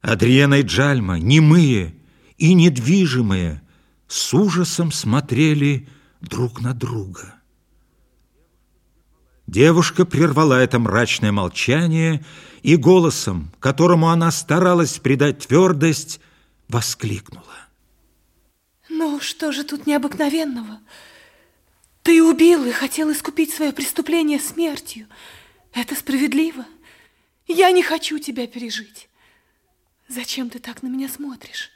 Адриена и Джальма, немые и недвижимые, с ужасом смотрели друг на друга. Девушка прервала это мрачное молчание и голосом, которому она старалась придать твердость, воскликнула. Ну, что же тут необыкновенного? Ты убил и хотел искупить свое преступление смертью. Это справедливо. Я не хочу тебя пережить. Зачем ты так на меня смотришь?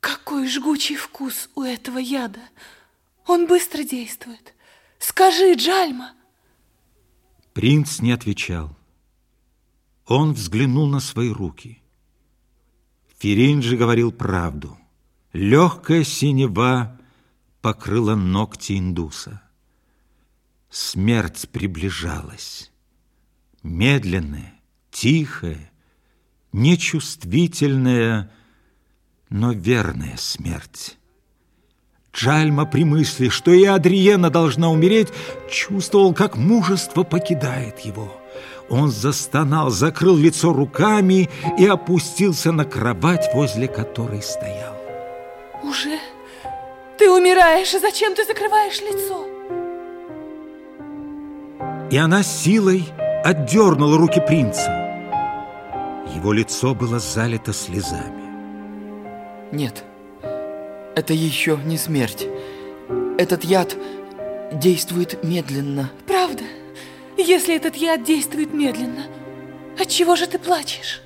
Какой жгучий вкус у этого яда. Он быстро действует. Скажи, Джальма. Принц не отвечал. Он взглянул на свои руки. Феринджи говорил правду. Легкая синева покрыла ногти индуса. Смерть приближалась. Медленная, тихая, нечувствительная, но верная смерть. Джальма при мысли, что и Адриена должна умереть, чувствовал, как мужество покидает его. Он застонал, закрыл лицо руками и опустился на кровать, возле которой стоял. Уже? Ты умираешь, и зачем ты закрываешь лицо? И она силой отдернула руки принца. Его лицо было залито слезами. Нет, это еще не смерть. Этот яд действует медленно. Правда? Если этот яд действует медленно, от чего же ты плачешь?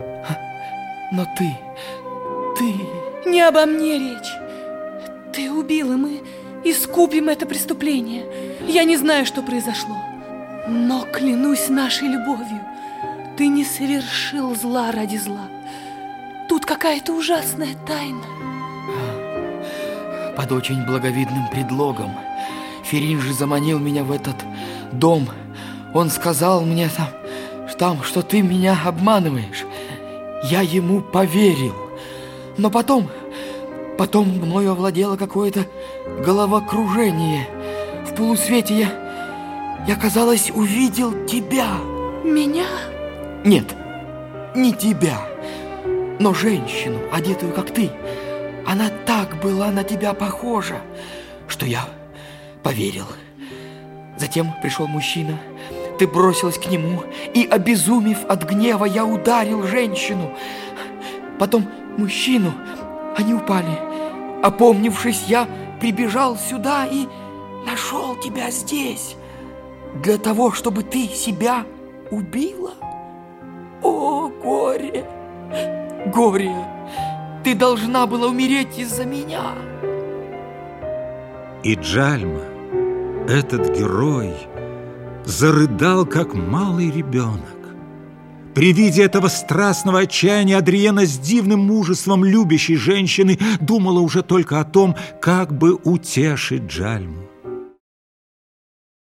Но ты, ты... Не обо мне речь. Ты убил, и мы искупим это преступление. Я не знаю, что произошло. Но клянусь нашей любовью, ты не совершил зла ради зла. Тут какая-то ужасная тайна. Под очень благовидным предлогом Ферин же заманил меня в этот дом. Он сказал мне там, там, что ты меня обманываешь. Я ему поверил. Но потом, потом мною овладело какое-то головокружение. В полусвете я, я, казалось, увидел тебя. Меня? Нет, не тебя, но женщину, одетую как ты. Она так была на тебя похожа, что я поверил. Затем пришел мужчина, ты бросилась к нему, и, обезумев от гнева, я ударил женщину. Потом мужчину, они упали. Опомнившись, я прибежал сюда и нашел тебя здесь, для того, чтобы ты себя убила. О, горе, горе, ты должна была умереть из-за меня. И Джальма, этот герой, зарыдал, как малый ребенок. При виде этого страстного отчаяния Адриена с дивным мужеством любящей женщины думала уже только о том, как бы утешить Джальму.